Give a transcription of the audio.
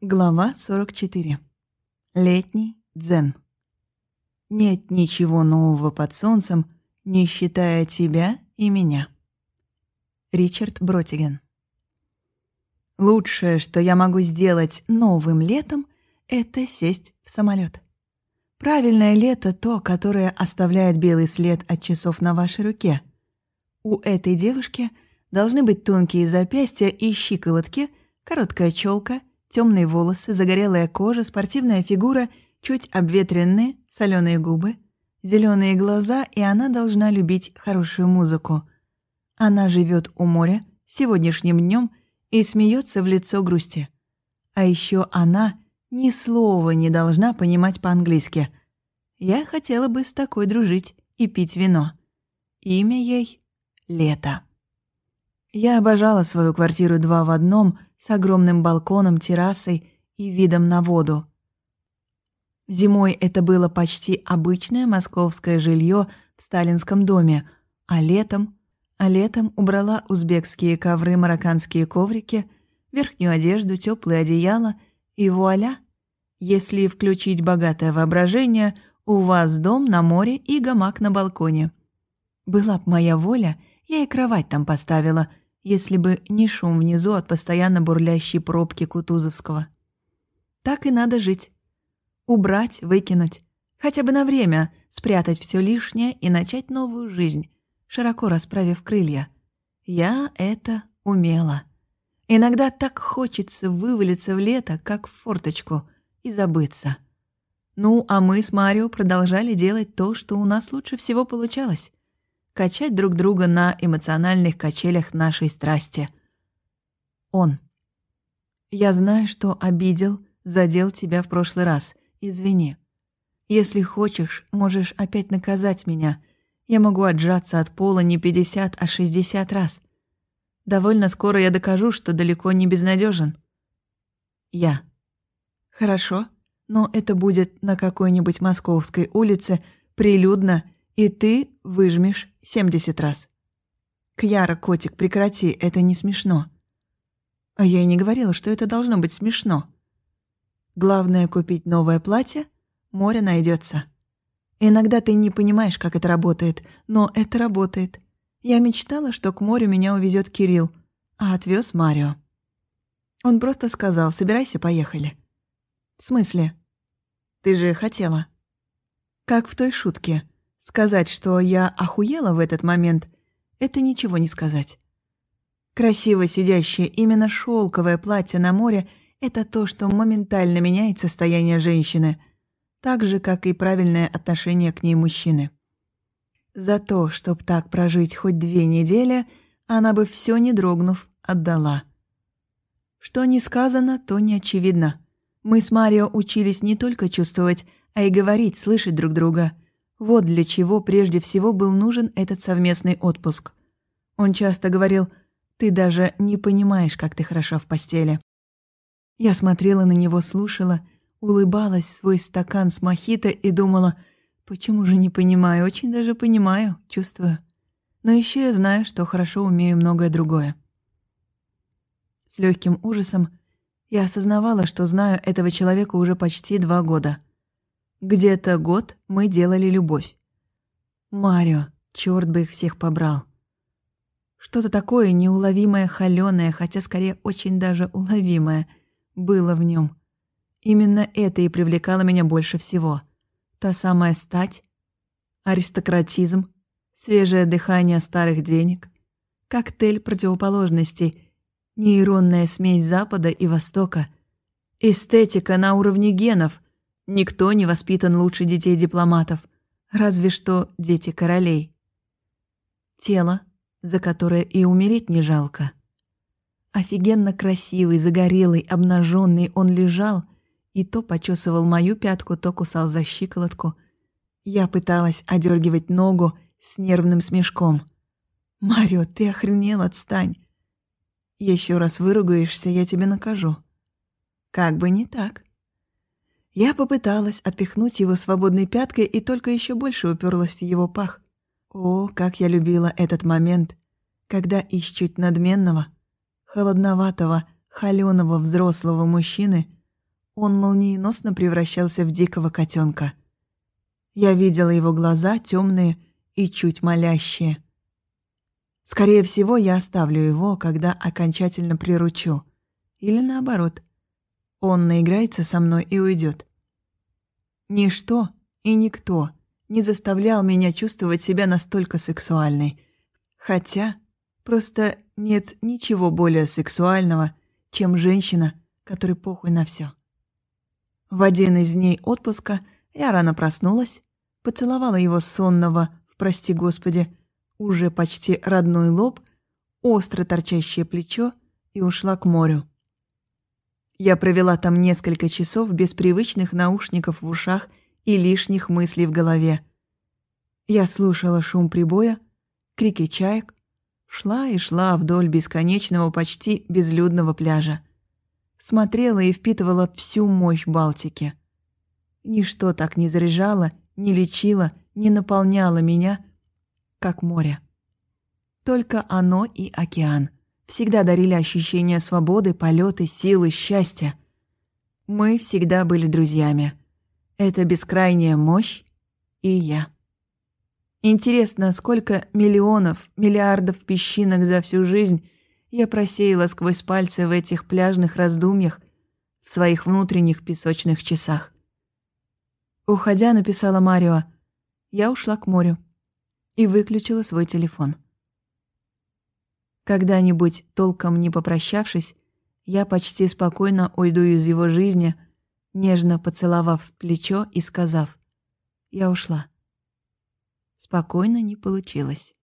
Глава 44. Летний дзен. Нет ничего нового под солнцем, не считая тебя и меня. Ричард Бротиген. Лучшее, что я могу сделать новым летом, это сесть в самолет. Правильное лето — то, которое оставляет белый след от часов на вашей руке. У этой девушки должны быть тонкие запястья и щиколотки, короткая челка — Темные волосы, загорелая кожа, спортивная фигура, чуть обветренные, соленые губы, зеленые глаза, и она должна любить хорошую музыку. Она живет у моря сегодняшним днем и смеется в лицо грусти. А еще она ни слова не должна понимать по-английски. Я хотела бы с такой дружить и пить вино. Имя ей — Лето. Я обожала свою квартиру два в одном — с огромным балконом, террасой и видом на воду. Зимой это было почти обычное московское жилье в сталинском доме, а летом... А летом убрала узбекские ковры, марокканские коврики, верхнюю одежду, теплые одеяла, и вуаля! Если включить богатое воображение, у вас дом на море и гамак на балконе. Была б моя воля, я и кровать там поставила, если бы не шум внизу от постоянно бурлящей пробки Кутузовского. Так и надо жить. Убрать, выкинуть. Хотя бы на время спрятать все лишнее и начать новую жизнь, широко расправив крылья. Я это умела. Иногда так хочется вывалиться в лето, как в форточку, и забыться. Ну, а мы с Марио продолжали делать то, что у нас лучше всего получалось качать друг друга на эмоциональных качелях нашей страсти. Он. Я знаю, что обидел, задел тебя в прошлый раз. Извини. Если хочешь, можешь опять наказать меня. Я могу отжаться от пола не 50, а 60 раз. Довольно скоро я докажу, что далеко не безнадежен. Я. Хорошо, но это будет на какой-нибудь московской улице, прилюдно, и ты выжмешь 70 раз. Кьяра, котик, прекрати, это не смешно. А я и не говорила, что это должно быть смешно. Главное купить новое платье, море найдется. Иногда ты не понимаешь, как это работает, но это работает. Я мечтала, что к морю меня увезет Кирилл, а отвез Марио. Он просто сказал, собирайся, поехали. В смысле? Ты же хотела. Как в той шутке. Сказать, что я охуела в этот момент, это ничего не сказать. Красиво сидящее именно шелковое платье на море — это то, что моментально меняет состояние женщины, так же, как и правильное отношение к ней мужчины. За то, чтоб так прожить хоть две недели, она бы все не дрогнув, отдала. Что не сказано, то не очевидно. Мы с Марио учились не только чувствовать, а и говорить, слышать друг друга — вот для чего прежде всего был нужен этот совместный отпуск. Он часто говорил «Ты даже не понимаешь, как ты хороша в постели». Я смотрела на него, слушала, улыбалась в свой стакан с мохито и думала «Почему же не понимаю? Очень даже понимаю, чувствую. Но еще я знаю, что хорошо умею многое другое». С легким ужасом я осознавала, что знаю этого человека уже почти два года — где-то год мы делали любовь. Марио, черт бы их всех побрал. Что-то такое неуловимое, холёное, хотя скорее очень даже уловимое, было в нем. Именно это и привлекало меня больше всего. Та самая стать, аристократизм, свежее дыхание старых денег, коктейль противоположностей, нейронная смесь Запада и Востока, эстетика на уровне генов — Никто не воспитан лучше детей дипломатов, разве что дети королей. Тело, за которое и умереть не жалко. Офигенно красивый, загорелый, обнаженный он лежал и то почесывал мою пятку, то кусал за щиколотку. Я пыталась одергивать ногу с нервным смешком. «Марио, ты охренел, отстань!» Еще раз выругаешься, я тебя накажу». Как бы не так. Я попыталась отпихнуть его свободной пяткой и только еще больше уперлась в его пах. О, как я любила этот момент, когда из чуть надменного, холодноватого, холёного взрослого мужчины он молниеносно превращался в дикого котенка. Я видела его глаза темные и чуть молящие. Скорее всего, я оставлю его, когда окончательно приручу. Или наоборот. Он наиграется со мной и уйдет. Ничто и никто не заставлял меня чувствовать себя настолько сексуальной. Хотя просто нет ничего более сексуального, чем женщина, которой похуй на все. В один из дней отпуска я рано проснулась, поцеловала его сонного, в прости господи, уже почти родной лоб, остро торчащее плечо и ушла к морю. Я провела там несколько часов без привычных наушников в ушах и лишних мыслей в голове. Я слушала шум прибоя, крики чаек, шла и шла вдоль бесконечного почти безлюдного пляжа. Смотрела и впитывала всю мощь Балтики. Ничто так не заряжало, не лечило, не наполняло меня, как море. Только оно и океан всегда дарили ощущение свободы, полеты, силы, счастья. Мы всегда были друзьями — это бескрайняя мощь и я. Интересно, сколько миллионов, миллиардов песчинок за всю жизнь я просеяла сквозь пальцы в этих пляжных раздумьях, в своих внутренних песочных часах. Уходя, написала Марио, я ушла к морю и выключила свой телефон. Когда-нибудь, толком не попрощавшись, я почти спокойно уйду из его жизни — нежно поцеловав плечо и сказав «Я ушла». Спокойно не получилось.